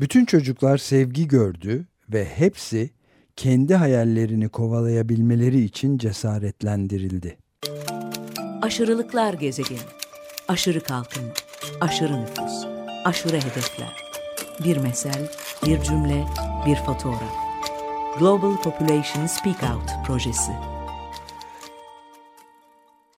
Bütün çocuklar sevgi gördü ve hepsi kendi hayallerini kovalayabilmeleri için cesaretlendirildi. Aşırılıklar gezegeni. Aşırı kalkınma, aşırı nüfus, aşırı hedefler. Bir mesel, bir cümle, bir fotoğraf. Global Population Speak Out projesi.